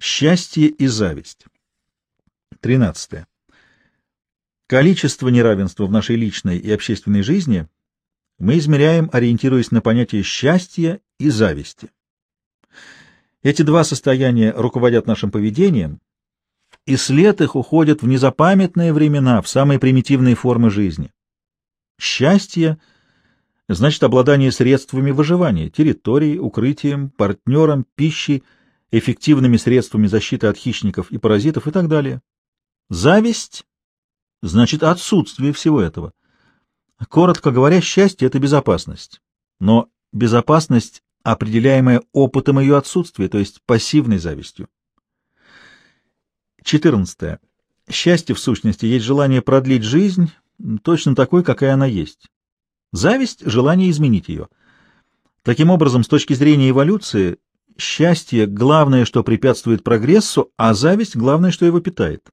Счастье и зависть. 13. Количество неравенства в нашей личной и общественной жизни мы измеряем, ориентируясь на понятие счастья и зависти. Эти два состояния руководят нашим поведением, и след их уходит в незапамятные времена, в самые примитивные формы жизни. Счастье — значит обладание средствами выживания, территорией, укрытием, партнером, пищей, эффективными средствами защиты от хищников и паразитов и так далее. Зависть — значит отсутствие всего этого. Коротко говоря, счастье — это безопасность. Но безопасность, определяемая опытом ее отсутствия, то есть пассивной завистью. 14. Счастье, в сущности, есть желание продлить жизнь точно такой, какая она есть. Зависть — желание изменить ее. Таким образом, с точки зрения эволюции, счастье — главное, что препятствует прогрессу, а зависть — главное, что его питает.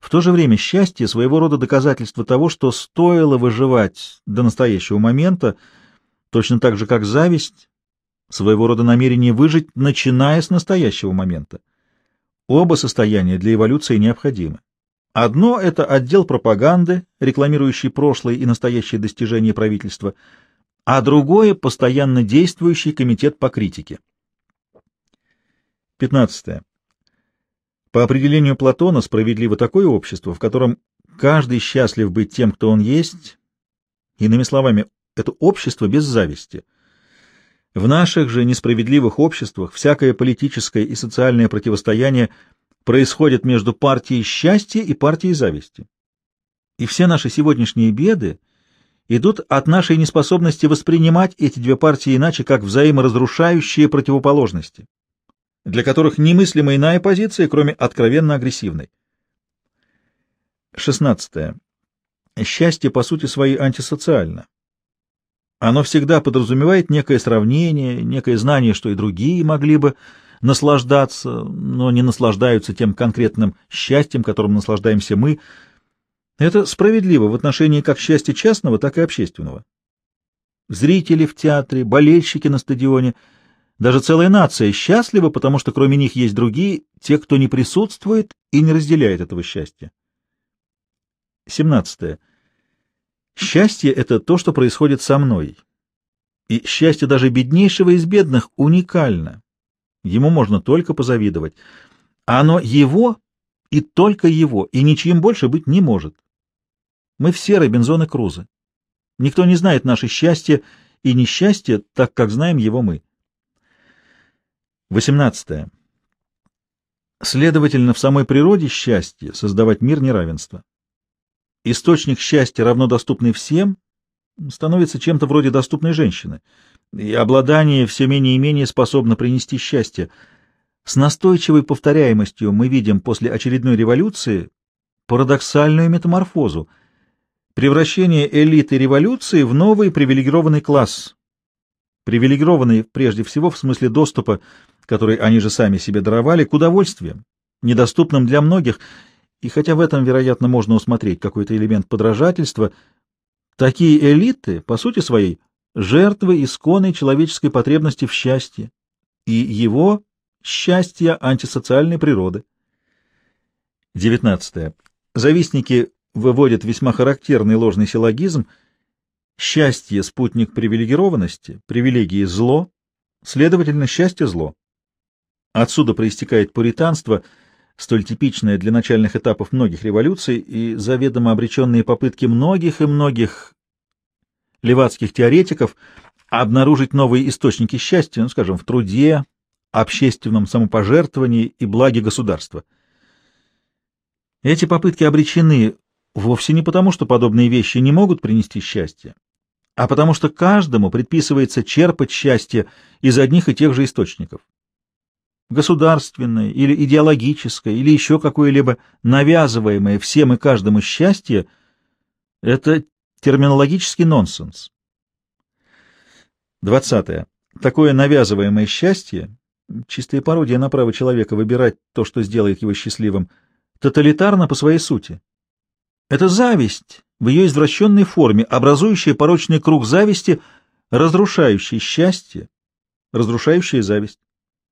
В то же время счастье — своего рода доказательство того, что стоило выживать до настоящего момента, точно так же, как зависть — своего рода намерение выжить, начиная с настоящего момента. Оба состояния для эволюции необходимы. Одно — это отдел пропаганды, рекламирующий прошлые и настоящие достижения правительства, а другое — постоянно действующий комитет по критике. 15. По определению Платона справедливо такое общество, в котором каждый счастлив быть тем, кто он есть. Иными словами, это общество без зависти. В наших же несправедливых обществах всякое политическое и социальное противостояние происходит между партией счастья и партией зависти. И все наши сегодняшние беды идут от нашей неспособности воспринимать эти две партии иначе, как взаиморазрушающие противоположности для которых немыслима иная позиция, кроме откровенно агрессивной. 16. Счастье по сути своей антисоциально. Оно всегда подразумевает некое сравнение, некое знание, что и другие могли бы наслаждаться, но не наслаждаются тем конкретным счастьем, которым наслаждаемся мы. Это справедливо в отношении как счастья частного, так и общественного. Зрители в театре, болельщики на стадионе — даже целая нация счастлива, потому что кроме них есть другие, те, кто не присутствует и не разделяет этого счастья. 17. Счастье — это то, что происходит со мной. И счастье даже беднейшего из бедных уникально. Ему можно только позавидовать. А оно его и только его, и ничьим больше быть не может. Мы все Робинзоны Крузы. Никто не знает наше счастье и несчастье, так как знаем его мы. 18. Следовательно, в самой природе счастья создавать мир неравенства. Источник счастья, равно доступный всем, становится чем-то вроде доступной женщины, и обладание все менее и менее способно принести счастье. С настойчивой повторяемостью мы видим после очередной революции парадоксальную метаморфозу, превращение элиты революции в новый привилегированный класс, привилегированный прежде всего в смысле доступа который они же сами себе даровали, к удовольствиям, недоступным для многих, и хотя в этом, вероятно, можно усмотреть какой-то элемент подражательства, такие элиты, по сути своей, жертвы исконной человеческой потребности в счастье и его счастья антисоциальной природы. 19. Завистники выводят весьма характерный ложный силлогизм «счастье – спутник привилегированности, привилегии – зло, следовательно, счастье – зло». Отсюда проистекает пуританство, столь типичное для начальных этапов многих революций и заведомо обреченные попытки многих и многих левацких теоретиков обнаружить новые источники счастья, ну, скажем, в труде, общественном самопожертвовании и благе государства. Эти попытки обречены вовсе не потому, что подобные вещи не могут принести счастье, а потому что каждому предписывается черпать счастье из одних и тех же источников государственное или идеологическое, или еще какое-либо навязываемое всем и каждому счастье — это терминологический нонсенс. Двадцатое. Такое навязываемое счастье — чистая пародия на право человека выбирать то, что сделает его счастливым — тоталитарно по своей сути. Это зависть в ее извращенной форме, образующая порочный круг зависти, разрушающий счастье, разрушающая зависть.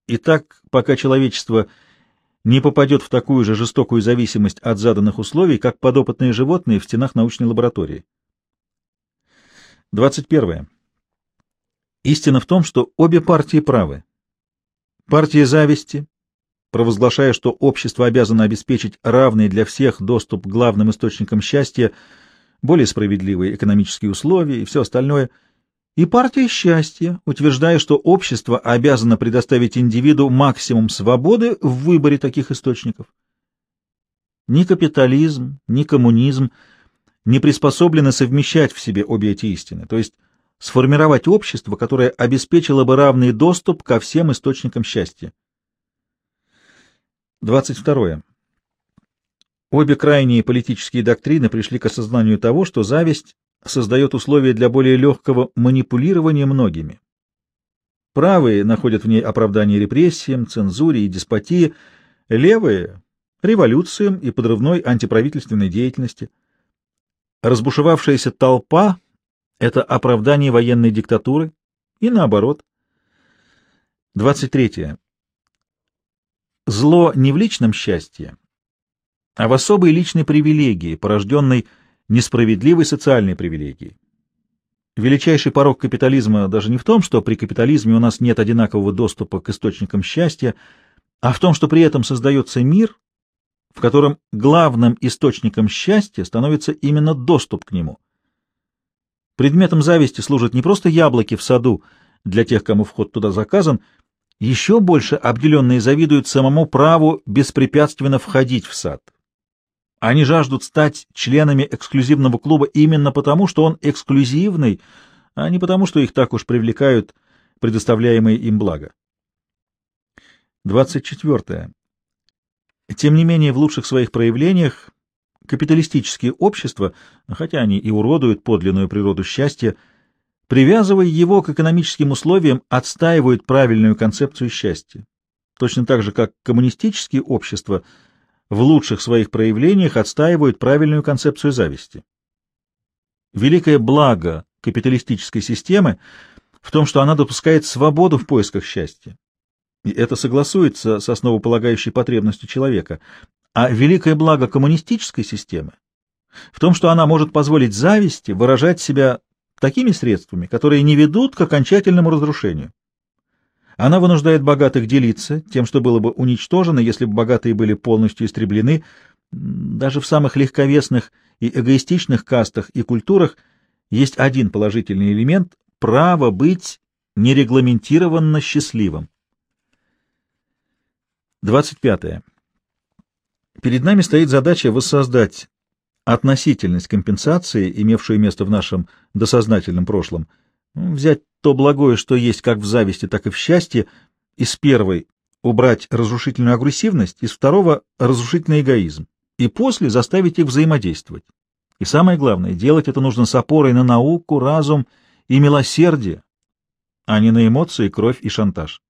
И так, пока человечество не попадет в такую же жестокую зависимость от заданных условий, как подопытные животные в стенах научной лаборатории. 21. Истина в том, что обе партии правы. Партия зависти, провозглашая, что общество обязано обеспечить равный для всех доступ к главным источникам счастья, более справедливые экономические условия и все остальное, и партия счастья, утверждая, что общество обязано предоставить индивиду максимум свободы в выборе таких источников. Ни капитализм, ни коммунизм не приспособлены совмещать в себе обе эти истины, то есть сформировать общество, которое обеспечило бы равный доступ ко всем источникам счастья. 22. Обе крайние политические доктрины пришли к осознанию того, что зависть создает условия для более легкого манипулирования многими. Правые находят в ней оправдание репрессиям, цензуре и деспотии, левые — революциям и подрывной антиправительственной деятельности. Разбушевавшаяся толпа — это оправдание военной диктатуры, и наоборот. 23. Зло не в личном счастье, а в особой личной привилегии, порожденной несправедливой социальной привилегией. Величайший порог капитализма даже не в том, что при капитализме у нас нет одинакового доступа к источникам счастья, а в том, что при этом создается мир, в котором главным источником счастья становится именно доступ к нему. Предметом зависти служат не просто яблоки в саду для тех, кому вход туда заказан, еще больше обделенные завидуют самому праву беспрепятственно входить в сад. Они жаждут стать членами эксклюзивного клуба именно потому, что он эксклюзивный, а не потому, что их так уж привлекают предоставляемые им блага. 24. Тем не менее, в лучших своих проявлениях капиталистические общества, хотя они и уродуют подлинную природу счастья, привязывая его к экономическим условиям, отстаивают правильную концепцию счастья. Точно так же, как коммунистические общества – в лучших своих проявлениях отстаивают правильную концепцию зависти. Великое благо капиталистической системы в том, что она допускает свободу в поисках счастья. И это согласуется с основополагающей потребностью человека. А великое благо коммунистической системы в том, что она может позволить зависти выражать себя такими средствами, которые не ведут к окончательному разрушению. Она вынуждает богатых делиться тем, что было бы уничтожено, если бы богатые были полностью истреблены. Даже в самых легковесных и эгоистичных кастах и культурах есть один положительный элемент — право быть нерегламентированно счастливым. 25. Перед нами стоит задача воссоздать относительность компенсации, имевшую место в нашем досознательном прошлом, взять то благое, что есть как в зависти, так и в счастье, из первой убрать разрушительную агрессивность, из второго — разрушительный эгоизм, и после заставить их взаимодействовать. И самое главное, делать это нужно с опорой на науку, разум и милосердие, а не на эмоции, кровь и шантаж.